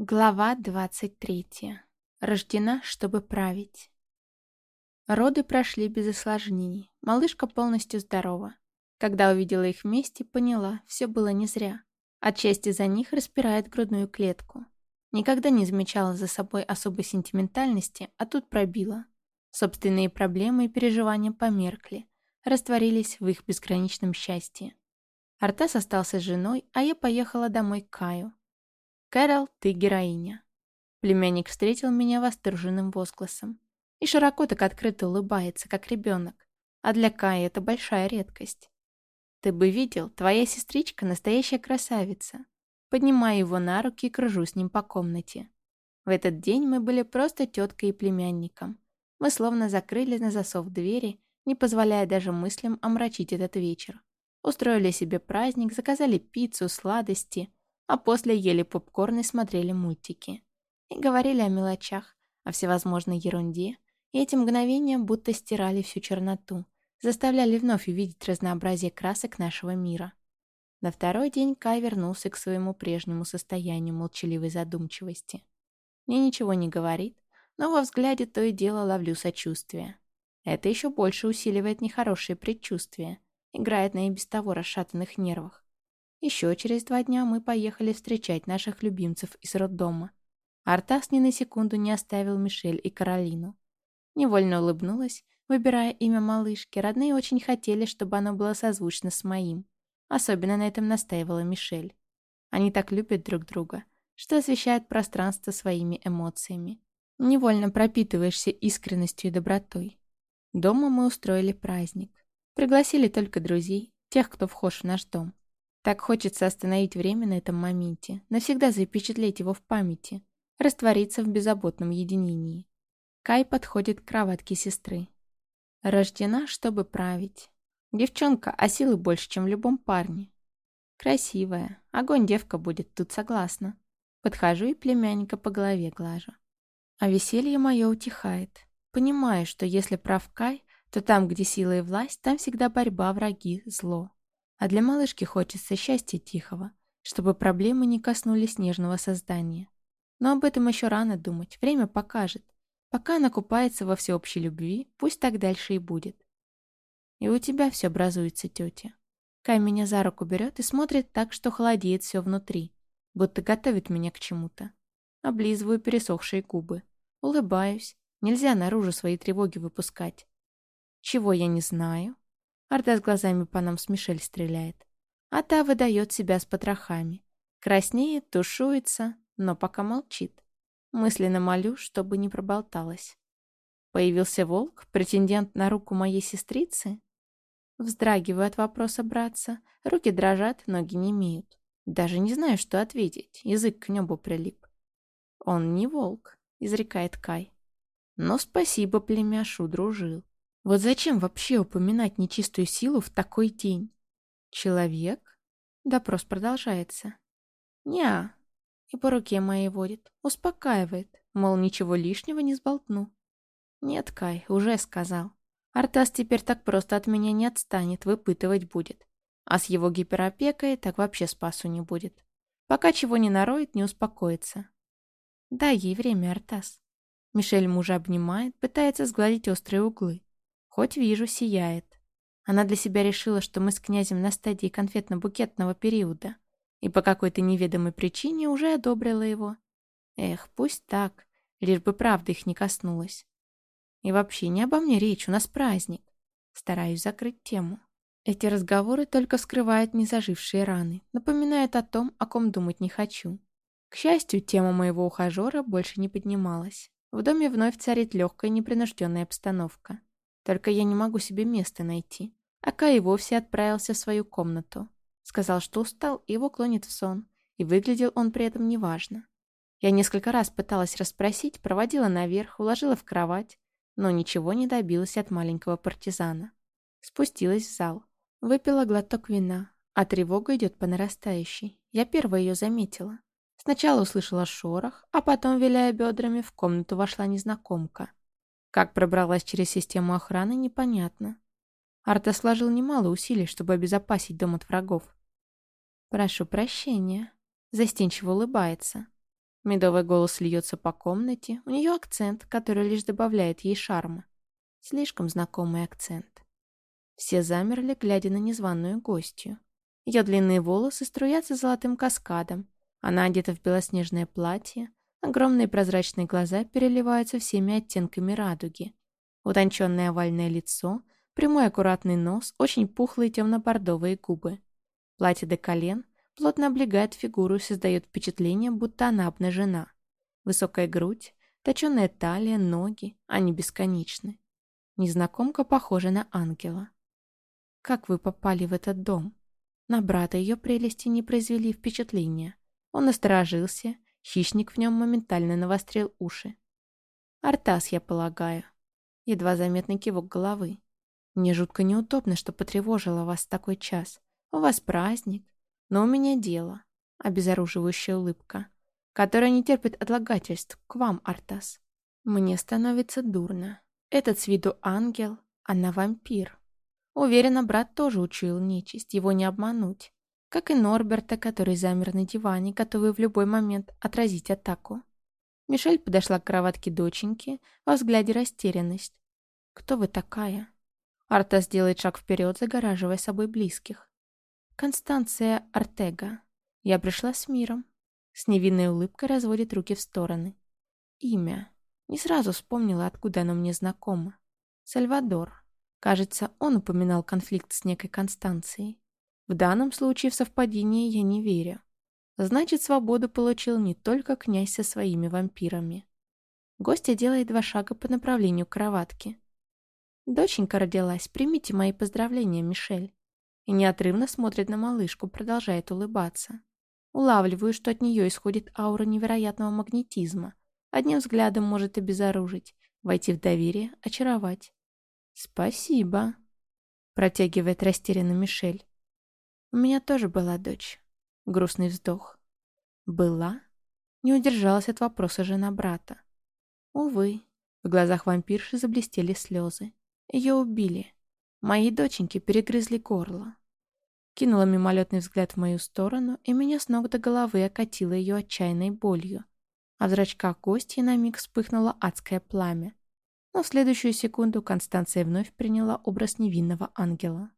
Глава 23. Рождена, чтобы править. Роды прошли без осложнений. Малышка полностью здорова. Когда увидела их вместе, поняла, все было не зря. Отчасти за них распирает грудную клетку. Никогда не замечала за собой особой сентиментальности, а тут пробила. Собственные проблемы и переживания померкли, растворились в их безграничном счастье. Артас остался с женой, а я поехала домой к Каю. «Кэрол, ты героиня». Племянник встретил меня восторженным возгласом. И широко так открыто улыбается, как ребенок. А для Кая это большая редкость. «Ты бы видел, твоя сестричка настоящая красавица». Поднимаю его на руки и кружу с ним по комнате. В этот день мы были просто теткой и племянником. Мы словно закрыли на засов двери, не позволяя даже мыслям омрачить этот вечер. Устроили себе праздник, заказали пиццу, сладости, а после ели попкорн и смотрели мультики. И говорили о мелочах, о всевозможной ерунде, и эти мгновения будто стирали всю черноту, заставляли вновь увидеть разнообразие красок нашего мира. На второй день Кай вернулся к своему прежнему состоянию молчаливой задумчивости. Мне ничего не говорит, но во взгляде то и дело ловлю сочувствие. Это еще больше усиливает нехорошие предчувствия, играет на и без того расшатанных нервах. Еще через два дня мы поехали встречать наших любимцев из роддома. Артас ни на секунду не оставил Мишель и Каролину. Невольно улыбнулась, выбирая имя малышки. Родные очень хотели, чтобы оно было созвучно с моим. Особенно на этом настаивала Мишель. Они так любят друг друга, что освещают пространство своими эмоциями. Невольно пропитываешься искренностью и добротой. Дома мы устроили праздник. Пригласили только друзей, тех, кто вхож в наш дом. Так хочется остановить время на этом моменте, навсегда запечатлеть его в памяти, раствориться в беззаботном единении. Кай подходит к кроватке сестры. Рождена, чтобы править. Девчонка, а силы больше, чем в любом парне. Красивая. Огонь девка будет, тут согласна. Подхожу и племянника по голове глажу. А веселье мое утихает. Понимаю, что если прав Кай, то там, где сила и власть, там всегда борьба, враги, зло. А для малышки хочется счастья тихого, чтобы проблемы не коснулись нежного создания. Но об этом еще рано думать, время покажет. Пока она купается во всеобщей любви, пусть так дальше и будет. И у тебя все образуется, тетя. Кай меня за руку берет и смотрит так, что холодеет все внутри, будто готовит меня к чему-то. Облизываю пересохшие губы. Улыбаюсь. Нельзя наружу свои тревоги выпускать. Чего я не знаю? Орда с глазами по нам с Мишель стреляет. А та выдает себя с потрохами. Краснеет, тушуется, но пока молчит. Мысленно молю, чтобы не проболталась. Появился волк, претендент на руку моей сестрицы? Вздрагиваю от вопроса братца. Руки дрожат, ноги не имеют. Даже не знаю, что ответить. Язык к небу прилип. «Он не волк», — изрекает Кай. «Но спасибо, племяшу, дружил. Вот зачем вообще упоминать нечистую силу в такой день? Человек? Допрос продолжается. Неа. И по руке моей водит. Успокаивает. Мол, ничего лишнего не сболтну. Нет, Кай, уже сказал. Артас теперь так просто от меня не отстанет, выпытывать будет. А с его гиперопекой так вообще спасу не будет. Пока чего не нароет, не успокоится. Дай ей время, Артас. Мишель мужа обнимает, пытается сгладить острые углы. Хоть вижу, сияет. Она для себя решила, что мы с князем на стадии конфетно-букетного периода, и по какой-то неведомой причине уже одобрила его. Эх, пусть так, лишь бы правда их не коснулась. И вообще, не обо мне речь, у нас праздник. Стараюсь закрыть тему. Эти разговоры только вскрывают незажившие раны, напоминают о том, о ком думать не хочу. К счастью, тема моего ухажера больше не поднималась. В доме вновь царит легкая непринужденная обстановка. Только я не могу себе места найти. А Кай вовсе отправился в свою комнату. Сказал, что устал, и его клонит в сон. И выглядел он при этом неважно. Я несколько раз пыталась расспросить, проводила наверх, уложила в кровать, но ничего не добилась от маленького партизана. Спустилась в зал. Выпила глоток вина, а тревога идет по нарастающей. Я первая ее заметила. Сначала услышала шорох, а потом, виляя бедрами, в комнату вошла незнакомка. Как пробралась через систему охраны, непонятно. Арта сложил немало усилий, чтобы обезопасить дом от врагов. «Прошу прощения», — застенчиво улыбается. Медовый голос льется по комнате, у нее акцент, который лишь добавляет ей шарма. Слишком знакомый акцент. Все замерли, глядя на незваную гостью. Ее длинные волосы струятся золотым каскадом. Она одета в белоснежное платье. Огромные прозрачные глаза переливаются всеми оттенками радуги. Утонченное овальное лицо, прямой аккуратный нос, очень пухлые темно-бордовые губы. Платье до колен плотно облегает фигуру и создает впечатление, будто она обнажена. Высокая грудь, точеная талия, ноги, они бесконечны. Незнакомка похожа на ангела. Как вы попали в этот дом? На брата ее прелести не произвели впечатления. Он насторожился, хищник в нем моментально навострил уши. «Артас, я полагаю». Едва заметный кивок головы. «Мне жутко неудобно, что потревожило вас такой час. У вас праздник, но у меня дело». Обезоруживающая улыбка, которая не терпит отлагательств к вам, Артас. Мне становится дурно. Этот с виду ангел, она вампир. Уверена, брат тоже учуял нечисть, его не обмануть. Как и Норберта, который замер на диване, готовый в любой момент отразить атаку. Мишель подошла к кроватке доченьки, во взгляде растерянность. «Кто вы такая?» Артас делает шаг вперед, загораживая собой близких. «Констанция Артега. Я пришла с миром». С невинной улыбкой разводит руки в стороны. Имя. Не сразу вспомнила, откуда оно мне знакомо. Сальвадор. Кажется, он упоминал конфликт с некой Констанцией. В данном случае в совпадение я не верю. Значит, свободу получил не только князь со своими вампирами. Гостья делает два шага по направлению к кроватке. «Доченька родилась, примите мои поздравления, Мишель». И неотрывно смотрит на малышку, продолжает улыбаться. Улавливаю, что от нее исходит аура невероятного магнетизма. Одним взглядом может обезоружить, войти в доверие, очаровать. «Спасибо», — протягивает растерянно Мишель. «У меня тоже была дочь». Грустный вздох. «Была?» Не удержалась от вопроса жена брата. Увы, в глазах вампирши заблестели слезы. Ее убили. Мои доченьки перегрызли горло. Кинула мимолетный взгляд в мою сторону, и меня с ног до головы окатило ее отчаянной болью. А в зрачках гостья на миг вспыхнуло адское пламя но в следующую секунду Констанция вновь приняла образ невинного ангела.